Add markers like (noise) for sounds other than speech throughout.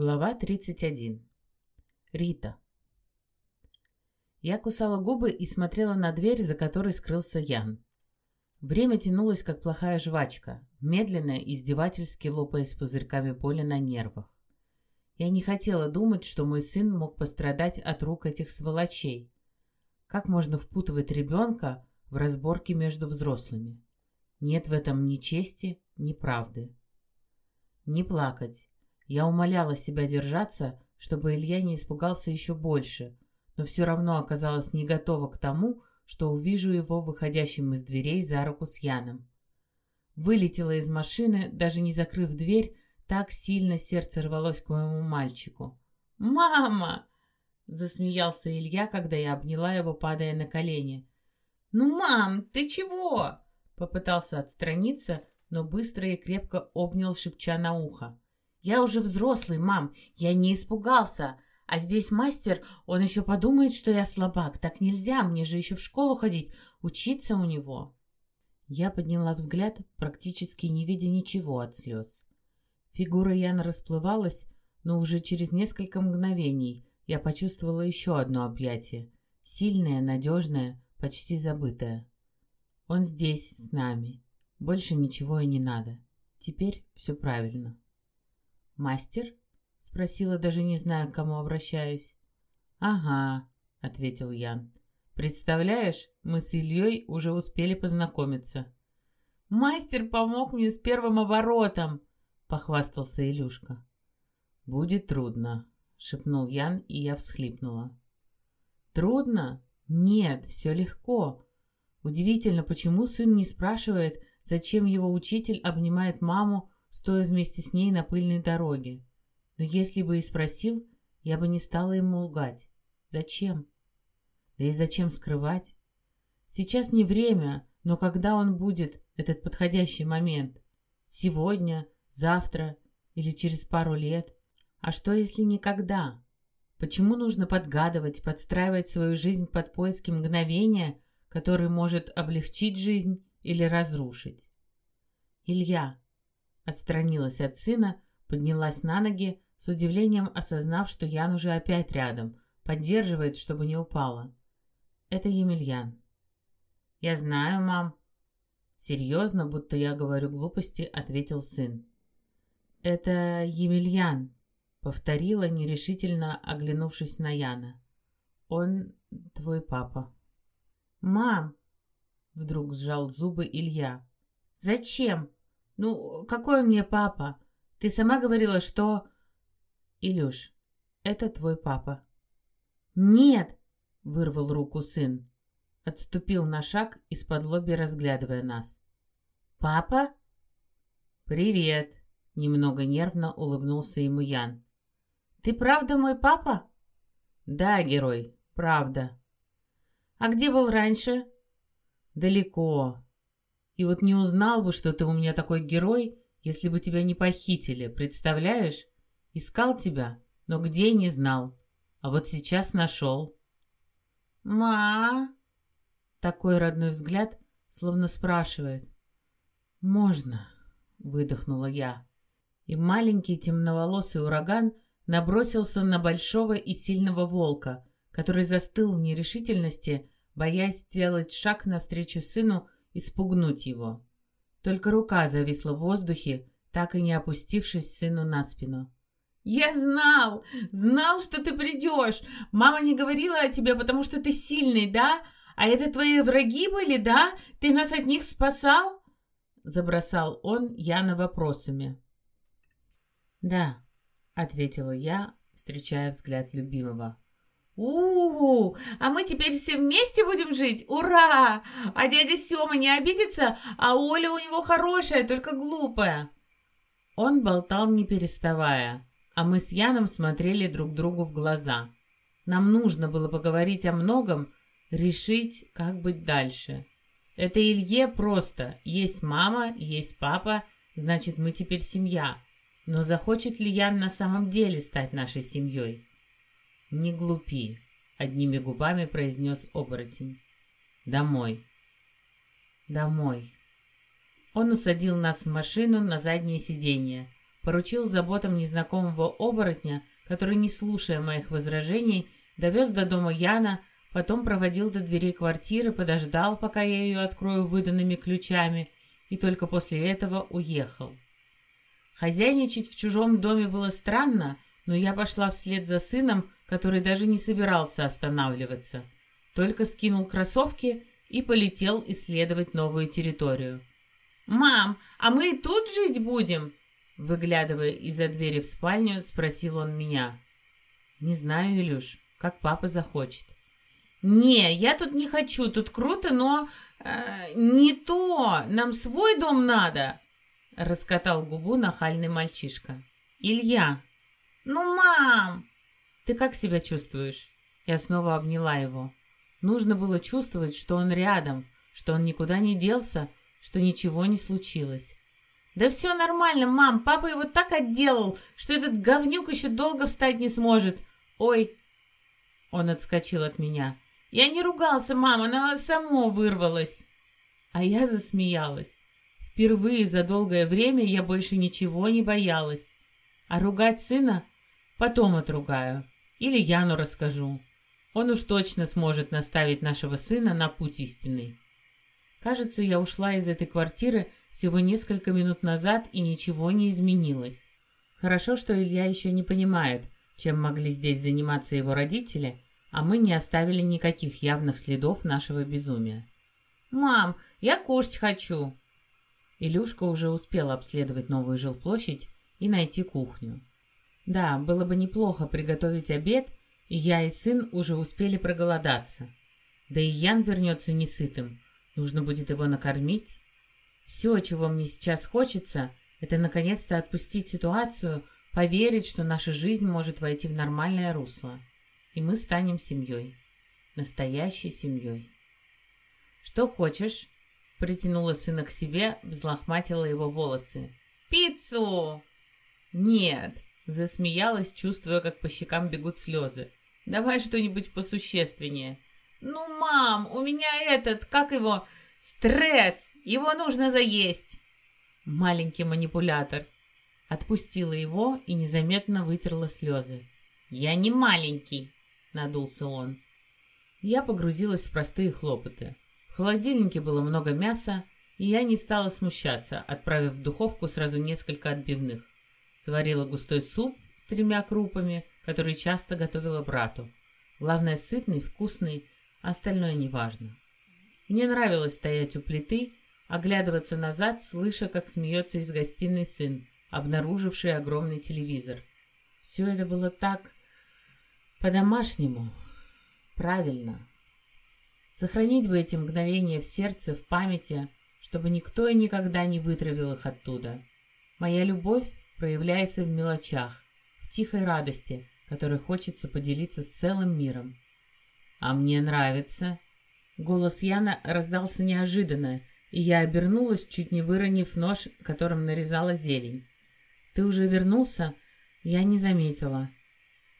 Глава 31. Рита. Я кусала губы и смотрела на дверь, за которой скрылся Ян. Время тянулось, как плохая жвачка, медленно, издевательски лопаясь пузырьками поля на нервах. Я не хотела думать, что мой сын мог пострадать от рук этих сволочей. Как можно впутывать ребенка в разборки между взрослыми? Нет в этом ни чести, ни правды. Не плакать я умоляла себя держаться, чтобы Илья не испугался еще больше, но все равно оказалась не готова к тому, что увижу его выходящим из дверей за руку с Яном. Вылетела из машины, даже не закрыв дверь, так сильно сердце рвалось к моему мальчику. «Мама!» — засмеялся Илья, когда я обняла его, падая на колени. «Ну, мам, ты чего?» — попытался отстраниться, но быстро и крепко обнял, шепча на ухо. Я уже взрослый, мам, я не испугался. А здесь мастер, он еще подумает, что я слабак. Так нельзя, мне же еще в школу ходить, учиться у него. Я подняла взгляд, практически не видя ничего от слез. Фигура Яна расплывалась, но уже через несколько мгновений я почувствовала еще одно объятие. Сильное, надежное, почти забытое. Он здесь, с нами. Больше ничего и не надо. Теперь все правильно. «Мастер?» — спросила, даже не зная, к кому обращаюсь. «Ага», — ответил Ян. «Представляешь, мы с Ильей уже успели познакомиться». «Мастер помог мне с первым оборотом», — похвастался Илюшка. «Будет трудно», — шепнул Ян, и я всхлипнула. «Трудно? Нет, все легко. Удивительно, почему сын не спрашивает, зачем его учитель обнимает маму, стоя вместе с ней на пыльной дороге. Но если бы и спросил, я бы не стала ему лгать. Зачем? Да и зачем скрывать? Сейчас не время, но когда он будет, этот подходящий момент? Сегодня, завтра или через пару лет? А что, если никогда? Почему нужно подгадывать, подстраивать свою жизнь под поиски мгновения, который может облегчить жизнь или разрушить? Илья, Отстранилась от сына, поднялась на ноги, с удивлением осознав, что Ян уже опять рядом, поддерживает, чтобы не упала. Это Емельян. «Я знаю, мам». Серьезно, будто я говорю глупости, ответил сын. «Это Емельян», — повторила, нерешительно оглянувшись на Яна. «Он твой папа». «Мам!» — вдруг сжал зубы Илья. «Зачем?» «Ну, какой мне папа? Ты сама говорила, что...» «Илюш, это твой папа». «Нет!» — вырвал руку сын. Отступил на шаг, из-под лоби разглядывая нас. «Папа?» «Привет!» — немного нервно улыбнулся ему Ян. «Ты правда мой папа?» «Да, герой, правда». «А где был раньше?» «Далеко. И вот не узнал бы, что ты у меня такой герой, если бы тебя не похитили, представляешь? Искал тебя, но где не знал. А вот сейчас нашел. «Ма!» Такой родной взгляд, словно спрашивает. «Можно?» — выдохнула я. И маленький темноволосый ураган набросился на большого и сильного волка, который застыл в нерешительности, боясь сделать шаг навстречу сыну, и спугнуть его. Только рука зависла в воздухе, так и не опустившись сыну на спину. «Я знал! Знал, что ты придешь! Мама не говорила о тебе, потому что ты сильный, да? А это твои враги были, да? Ты нас от них спасал?» Забросал он Яна вопросами. «Да», — ответила я, встречая взгляд любимого у, -у, а мы теперь все вместе будем жить? Ура! А дядя Сёма не обидится, а Оля у него хорошая, только глупая. Он болтал не переставая, а мы с Яном смотрели друг другу в глаза. Нам нужно было поговорить о многом, решить, как быть дальше. Это Илье просто. Есть мама, есть папа, значит, мы теперь семья. Но захочет ли Ян на самом деле стать нашей семьей? «Не глупи», — одними губами произнес оборотень. «Домой». «Домой». Он усадил нас в машину на заднее сиденье, поручил заботам незнакомого оборотня, который, не слушая моих возражений, довез до дома Яна, потом проводил до дверей квартиры, подождал, пока я ее открою выданными ключами, и только после этого уехал. Хозяйничать в чужом доме было странно, но я пошла вслед за сыном, который даже не собирался останавливаться, только скинул кроссовки и полетел исследовать новую территорию. «Мам, а мы и тут жить будем?» Выглядывая из-за двери в спальню, спросил он меня. «Не знаю, Илюш, как папа захочет». «Не, я тут не хочу, тут круто, но э, не то, нам свой дом надо!» Раскатал губу нахальный мальчишка. «Илья!» «Ну, мам!» «Ты как себя чувствуешь?» Я снова обняла его. Нужно было чувствовать, что он рядом, что он никуда не делся, что ничего не случилось. «Да все нормально, мам, папа его так отделал, что этот говнюк еще долго встать не сможет. Ой!» Он отскочил от меня. «Я не ругался, мама, оно само вырвалось!» А я засмеялась. Впервые за долгое время я больше ничего не боялась. А ругать сына потом отругаю. Или Яну расскажу. Он уж точно сможет наставить нашего сына на путь истинный. Кажется, я ушла из этой квартиры всего несколько минут назад, и ничего не изменилось. Хорошо, что Илья еще не понимает, чем могли здесь заниматься его родители, а мы не оставили никаких явных следов нашего безумия. «Мам, я кушать хочу!» Илюшка уже успел обследовать новую жилплощадь и найти кухню. Да, было бы неплохо приготовить обед, и я и сын уже успели проголодаться. Да и Ян вернется несытым. Нужно будет его накормить. Все, чего мне сейчас хочется, это наконец-то отпустить ситуацию, поверить, что наша жизнь может войти в нормальное русло. И мы станем семьей. Настоящей семьей. «Что хочешь?» Притянула сына к себе, взлохматила его волосы. «Пиццу!» «Нет!» Засмеялась, чувствуя, как по щекам бегут слезы. «Давай что-нибудь посущественнее». «Ну, мам, у меня этот, как его, стресс, его нужно заесть». Маленький манипулятор. Отпустила его и незаметно вытерла слезы. «Я не маленький», — надулся он. Я погрузилась в простые хлопоты. В холодильнике было много мяса, и я не стала смущаться, отправив в духовку сразу несколько отбивных. Сварила густой суп с тремя крупами, который часто готовила брату. Главное, сытный, вкусный, а остальное неважно. Мне нравилось стоять у плиты, оглядываться назад, слыша, как смеется из гостиной сын, обнаруживший огромный телевизор. Все это было так по-домашнему, правильно. Сохранить бы эти мгновения в сердце, в памяти, чтобы никто и никогда не вытравил их оттуда. Моя любовь проявляется в мелочах, в тихой радости, которой хочется поделиться с целым миром. «А мне нравится!» Голос Яна раздался неожиданно, и я обернулась, чуть не выронив нож, которым нарезала зелень. «Ты уже вернулся?» Я не заметила.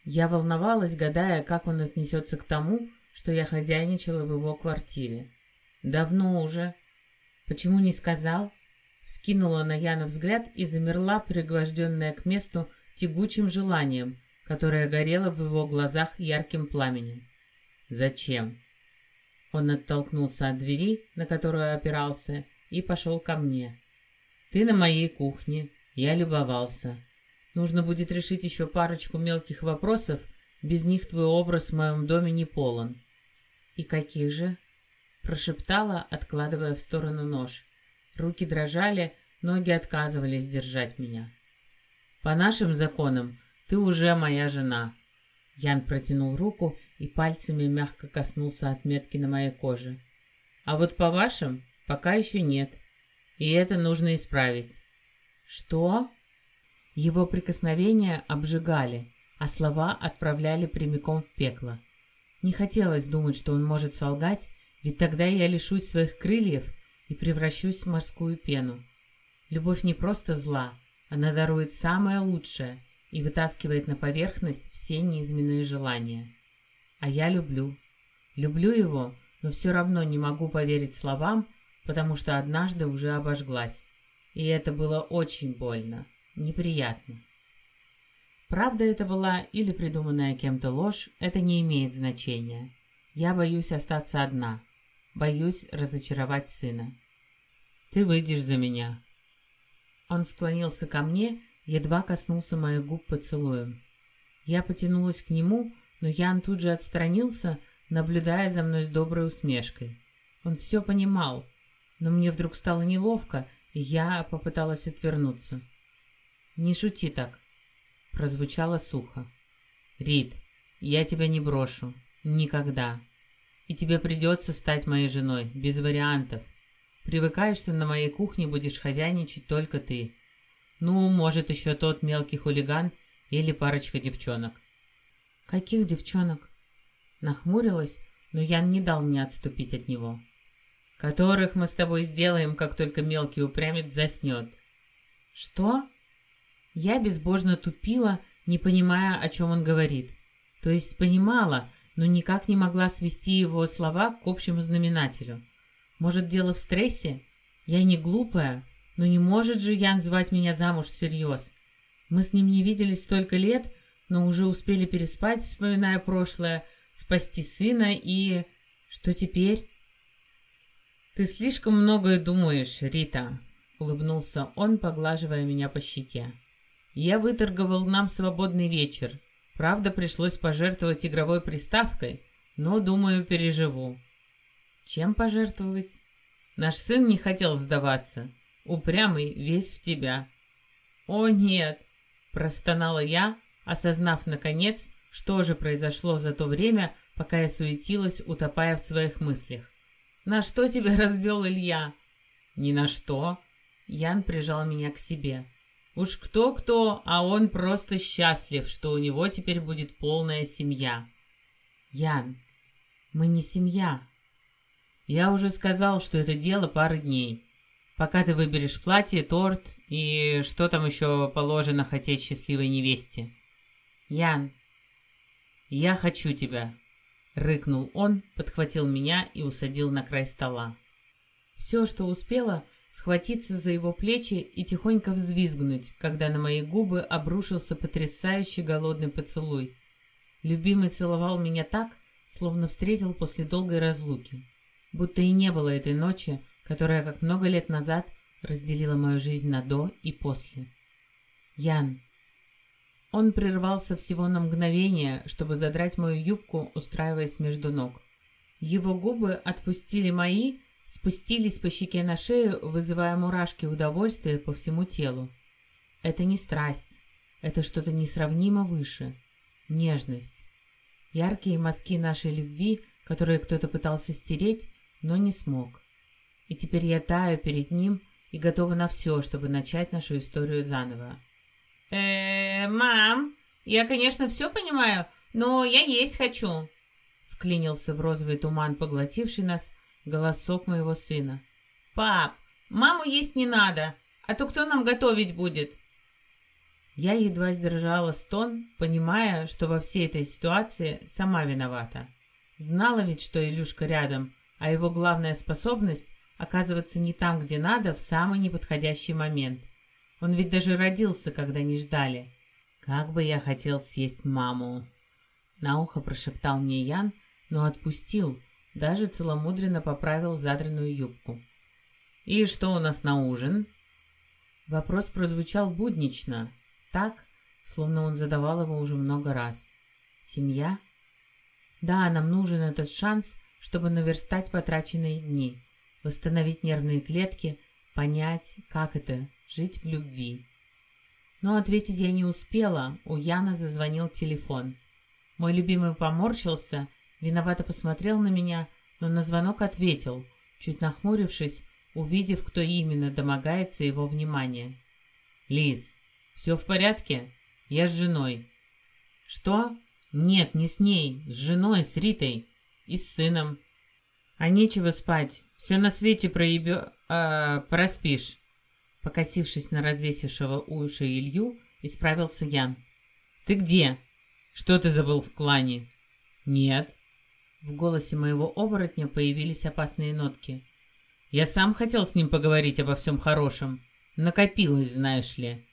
Я волновалась, гадая, как он отнесется к тому, что я хозяйничала в его квартире. «Давно уже». «Почему не сказал?» Скинула на Яна взгляд и замерла, пригвожденная к месту тягучим желанием, которое горело в его глазах ярким пламенем. «Зачем?» Он оттолкнулся от двери, на которую опирался, и пошел ко мне. «Ты на моей кухне. Я любовался. Нужно будет решить еще парочку мелких вопросов, без них твой образ в моем доме не полон». «И каких же?» прошептала, откладывая в сторону нож. Руки дрожали, ноги отказывались держать меня. «По нашим законам ты уже моя жена». Ян протянул руку и пальцами мягко коснулся отметки на моей коже. «А вот по вашим пока еще нет, и это нужно исправить». «Что?» Его прикосновения обжигали, а слова отправляли прямиком в пекло. Не хотелось думать, что он может солгать, ведь тогда я лишусь своих крыльев и превращусь в морскую пену. Любовь не просто зла, она дарует самое лучшее и вытаскивает на поверхность все неизменные желания. А я люблю. Люблю его, но все равно не могу поверить словам, потому что однажды уже обожглась. И это было очень больно. неприятно. Правда это была или придуманная кем-то ложь, это не имеет значения. Я боюсь остаться одна. Боюсь разочаровать сына. «Ты выйдешь за меня». Он склонился ко мне, едва коснулся моих губ поцелуем. Я потянулась к нему, но Ян тут же отстранился, наблюдая за мной с доброй усмешкой. Он все понимал, но мне вдруг стало неловко, и я попыталась отвернуться. «Не шути так», — прозвучало сухо. «Рит, я тебя не брошу. Никогда. И тебе придется стать моей женой, без вариантов. Привыкаешь, что на моей кухне будешь хозяйничать только ты. Ну, может, еще тот мелкий хулиган или парочка девчонок». «Каких девчонок?» Нахмурилась, но Ян не дал мне отступить от него которых мы с тобой сделаем, как только мелкий упрямец заснет. Что? Я безбожно тупила, не понимая, о чем он говорит. То есть понимала, но никак не могла свести его слова к общему знаменателю. Может, дело в стрессе? Я не глупая, но не может же Ян звать меня замуж всерьез. Мы с ним не виделись столько лет, но уже успели переспать, вспоминая прошлое, спасти сына и... Что теперь? «Ты слишком многое думаешь, Рита», — улыбнулся он, поглаживая меня по щеке. «Я выторговал нам свободный вечер. Правда, пришлось пожертвовать игровой приставкой, но, думаю, переживу». «Чем пожертвовать?» «Наш сын не хотел сдаваться. Упрямый весь в тебя». «О, нет!» — простонала я, осознав, наконец, что же произошло за то время, пока я суетилась, утопая в своих мыслях. «На что тебя (laughs) развел Илья?» «Ни на что». Ян прижал меня к себе. Уж кто-кто, а он просто счастлив, что у него теперь будет полная семья. Ян, мы не семья. Я уже сказал, что это дело пары дней. Пока ты выберешь платье, торт и что там еще положено хотеть счастливой невесте. Ян, я хочу тебя. Рыкнул он, подхватил меня и усадил на край стола. Все, что успела, схватиться за его плечи и тихонько взвизгнуть, когда на мои губы обрушился потрясающий голодный поцелуй. Любимый целовал меня так, словно встретил после долгой разлуки. Будто и не было этой ночи, которая, как много лет назад, разделила мою жизнь на «до» и «после». «Ян, он прервался всего на мгновение, чтобы задрать мою юбку, устраиваясь между ног. Его губы отпустили мои, спустились по щеке на шею, вызывая мурашки удовольствия по всему телу. Это не страсть, это что-то несравнимо выше. Нежность. Яркие мазки нашей любви, которые кто-то пытался стереть, но не смог. И теперь я таю перед ним и готова на все, чтобы начать нашу историю заново э мам, я, конечно, все понимаю, но я есть хочу», — вклинился в розовый туман, поглотивший нас, голосок моего сына. «Пап, маму есть не надо, а то кто нам готовить будет?» Я едва сдержала стон, понимая, что во всей этой ситуации сама виновата. Знала ведь, что Илюшка рядом, а его главная способность — оказываться не там, где надо, в самый неподходящий момент — он ведь даже родился, когда не ждали. Как бы я хотел съесть маму. На ухо прошептал мне Ян, но отпустил, даже целомудренно поправил задранную юбку. «И что у нас на ужин?» Вопрос прозвучал буднично, так, словно он задавал его уже много раз. «Семья?» «Да, нам нужен этот шанс, чтобы наверстать потраченные дни, восстановить нервные клетки, понять, как это жить в любви. Но ответить я не успела, у Яна зазвонил телефон. Мой любимый поморщился, виновато посмотрел на меня, но на звонок ответил, чуть нахмурившись, увидев, кто именно домогается его внимания. «Лиз, все в порядке? Я с женой». «Что? Нет, не с ней, с женой, с Ритой и с сыном». «А нечего спать, все на свете проебё э, проспишь. Покосившись на развесившего уши Илью, исправился Ян. «Ты где? Что ты забыл в клане?» «Нет». В голосе моего оборотня появились опасные нотки. «Я сам хотел с ним поговорить обо всем хорошем. Накопилось, знаешь ли.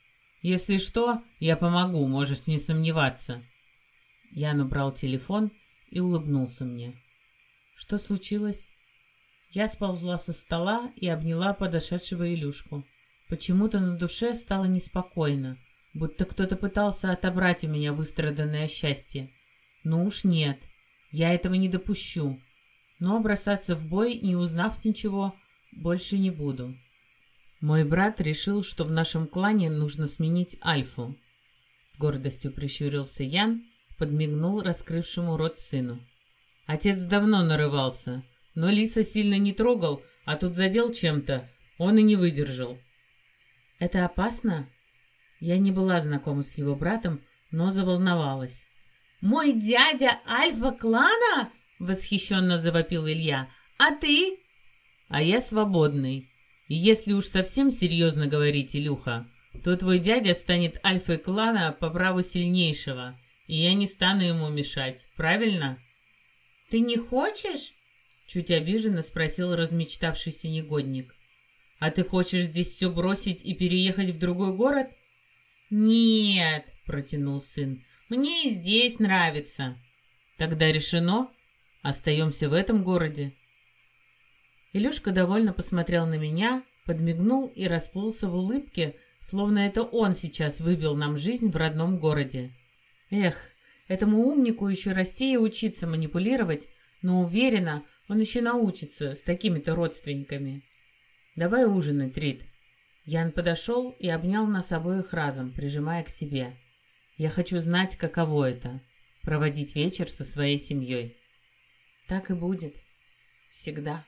Если что, я помогу, можешь не сомневаться. Ян убрал телефон и улыбнулся мне. Что случилось? Я сползла со стола и обняла подошедшего Илюшку. Почему-то на душе стало неспокойно, будто кто-то пытался отобрать у меня выстраданное счастье. Ну уж нет, я этого не допущу. Но бросаться в бой, не узнав ничего, больше не буду. Мой брат решил, что в нашем клане нужно сменить Альфу. С гордостью прищурился Ян, подмигнул раскрывшему рот сыну. Отец давно нарывался, но Лиса сильно не трогал, а тут задел чем-то, он и не выдержал. «Это опасно?» Я не была знакома с его братом, но заволновалась. «Мой дядя Альфа-клана?» — восхищенно завопил Илья. «А ты?» «А я свободный. И если уж совсем серьезно говорить, Илюха, то твой дядя станет альфой клана по праву сильнейшего, и я не стану ему мешать, правильно?» «Ты не хочешь?» Чуть обиженно спросил размечтавшийся негодник. «А ты хочешь здесь все бросить и переехать в другой город?» «Нет», — протянул сын, — «мне и здесь нравится». «Тогда решено. Остаемся в этом городе». Илюшка довольно посмотрел на меня, подмигнул и расплылся в улыбке, словно это он сейчас выбил нам жизнь в родном городе. Эх, этому умнику еще расти и учиться манипулировать, но уверена, он еще научится с такими-то родственниками. Давай ужинать, Рит. Ян подошел и обнял нас обоих разом, прижимая к себе. Я хочу знать, каково это — проводить вечер со своей семьей. Так и будет. Всегда.